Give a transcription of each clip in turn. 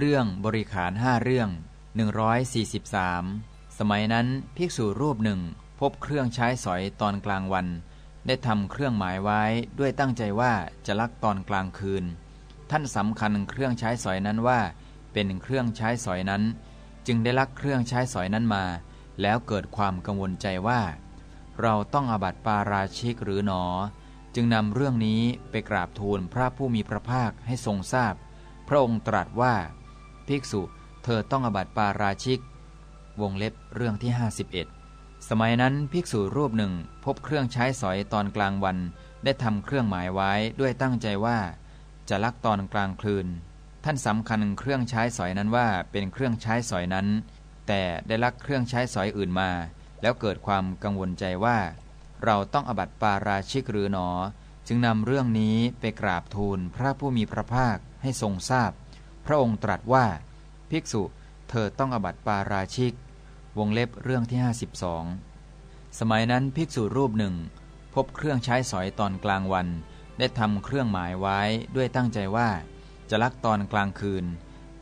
เรื่องบริขารห้าเรื่อง 143 สมัยนั้นภิกษุรูปหนึ่งพบเครื่องใช้สอยตอนกลางวัน ได้ทำเครื่องหมายไว้ด้วยตั้งใจว่าจะลักตอนกลางคืน ท่านสำคัญเครื่องใช้สอยนั้นว่า เป็นเครื่องใช้สอยนั้น จึงได้ลักเครื่องใช้สอยนั้นมา แล้วเกิดความกังวลใจว่า เราต้องอาบัติปาราชิกหรือหนอ จึงนำเรื่องนี้ไปกราบทูลพระผู้มีพระภาคให้ทรงทราบพพระองค์ตรัสว่า ภิกษุ เธอต้องอบัติปาราชิก วงเล็บเรื่องที่ 51 สมัยนั้นภิกษุรูปหนึ่งพบเครื่องใช้สอยตอนกลางวัน ได้ทำเครื่องหมายไว้ด้วยตั้งใจว่า จะลักตอนกลางคืน ท่านสำคัญเครื่องใช้สอยนั้นว่าเป็นเครื่องใช้สอยนั้น แต่ได้ลักเครื่องใช้สอยอื่นมา แล้วเกิดความกังวลใจว่า เราต้องอบัติปาราชิกหรือหนอ จึงนำเรื่องนี้ไปกราบทูลพระผู้มีพระภาคให้ทรงทราบ พระองค์ตรัสว่า ภิกษุเธอต้องอบัติปาราชิก วงเล็บเรื่องที่ 52 สมัยนั้นภิกษุรูปหนึ่ง พบเครื่องใช้สอยตอนกลางวัน ได้ทำเครื่องหมายไว้ด้วยตั้งใจว่า จะลักตอนกลางคืน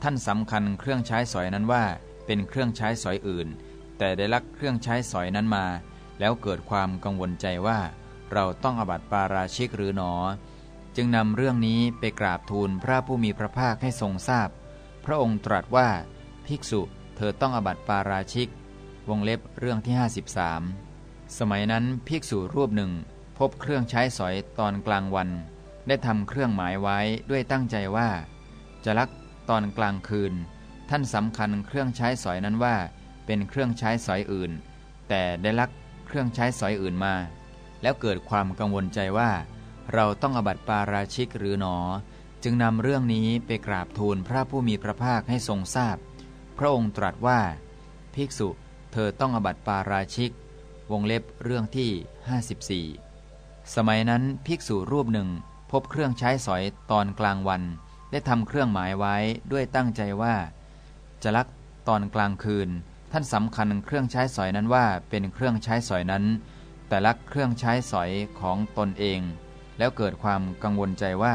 ท่านสำคัญเครื่องใช้สอยนั้นว่า เป็นเครื่องใช้สอยอื่น แต่ได้ลักเครื่องใช้สอยนั้นมา แล้วเกิดความกังวลใจว่า เราต้องอบัติปาราชิกหรือหนอ จึงนำเรื่องนี้ไปกราบทูลพระผู้มีพระภาคให้ทรงทราบพพระองค์ตรัสว่าภิกษุเธอต้องอบัติปาราชิก วงเล็บเรื่องที่ 53 สมัยนั้นภิกษุรูปหนึ่ง พบเครื่องใช้สอยตอนกลางวัน ได้ทำเครื่องหมายไว้ด้วยตั้งใจว่า จะลักตอนกลางคืน ท่านสำคัญเครื่องใช้สอยนั้นว่า เป็นเครื่องใช้สอยอื่น แต่ได้ลักเครื่องใช้สอยอื่นมา แล้วเกิดความกังวลใจว่า เราต้องอบัติปาราชิกหรือหนอ จึงนำเรื่องนี้ไปกราบทูลพระผู้มีพระภาคให้ทรงทราบพพระองค์ตรัสว่า ภิกษุเธอต้องอบัติปาราชิก วงเล็บเรื่องที่ 54 สมัยนั้นภิกษุรูปหนึ่งพบเครื่องใช้สอยตอนกลางวัน ได้ทำเครื่องหมายไว้ด้วยตั้งใจว่า จะลักตอนกลางคืน ท่านสำคัญเครื่องใช้สอยนั้นว่าเป็นเครื่องใช้สอยนั้น แต่ลักเครื่องใช้สอยของตนเอง แล้วเกิดความกังวลใจว่า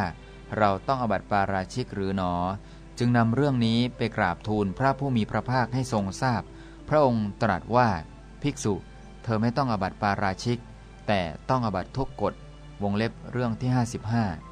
เราต้องอบัติปาราชิกหรือหนอ จึงนำเรื่องนี้ไปกราบทูลพระผู้มีพระภาคให้ทรงทราบพพระองค์ตรัสว่าภิกษุ เธอไม่ต้องอบัติปาราชิก แต่ต้องอบัติทุกกฎวงเล็บเรื่องที่ 55